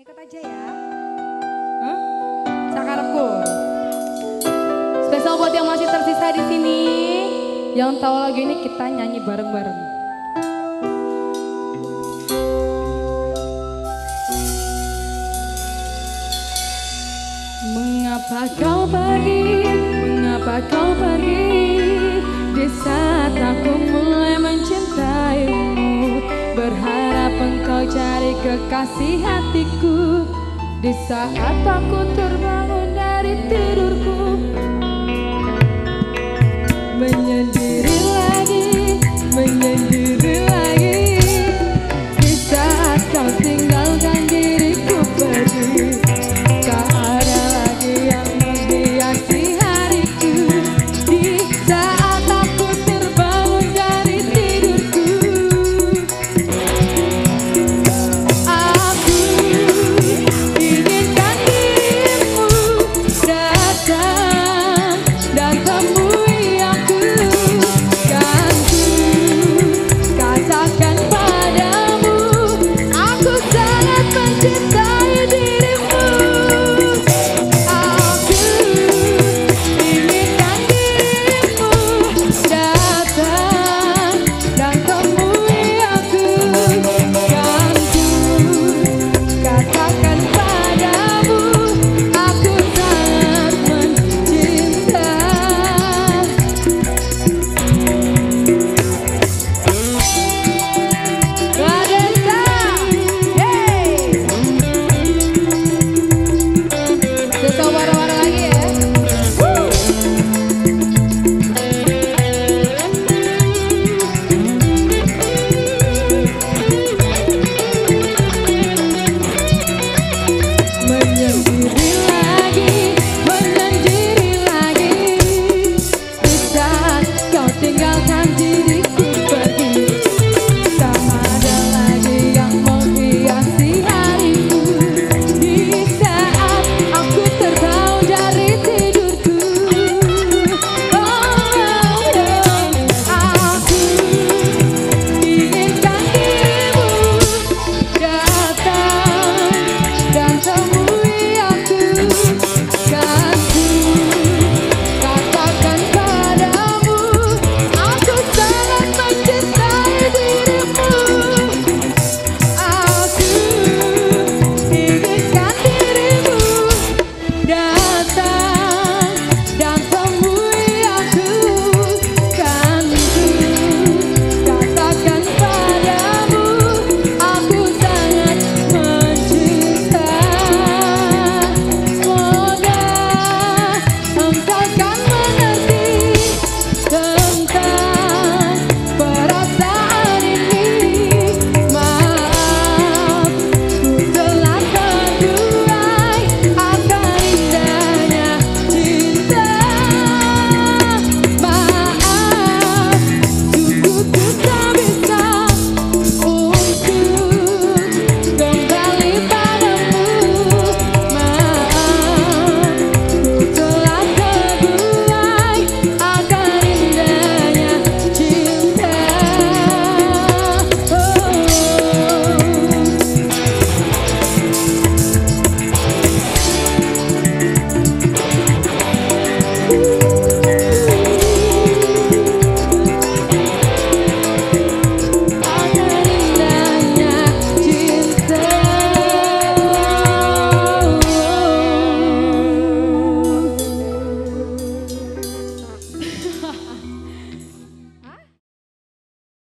Ikut aja ya. Hah? Sakarepku. Spesial buat yang masih tersisa di sini. Yang tahu lagu ini kita nyanyi bareng-bareng. Mengapa kau pergi? Mengapa kau pergi? Di saat aku mulai mencintaimu Berharap engkau cari kekasih hatiku. Di saat aku terbangun dari tidurku. Menyendiri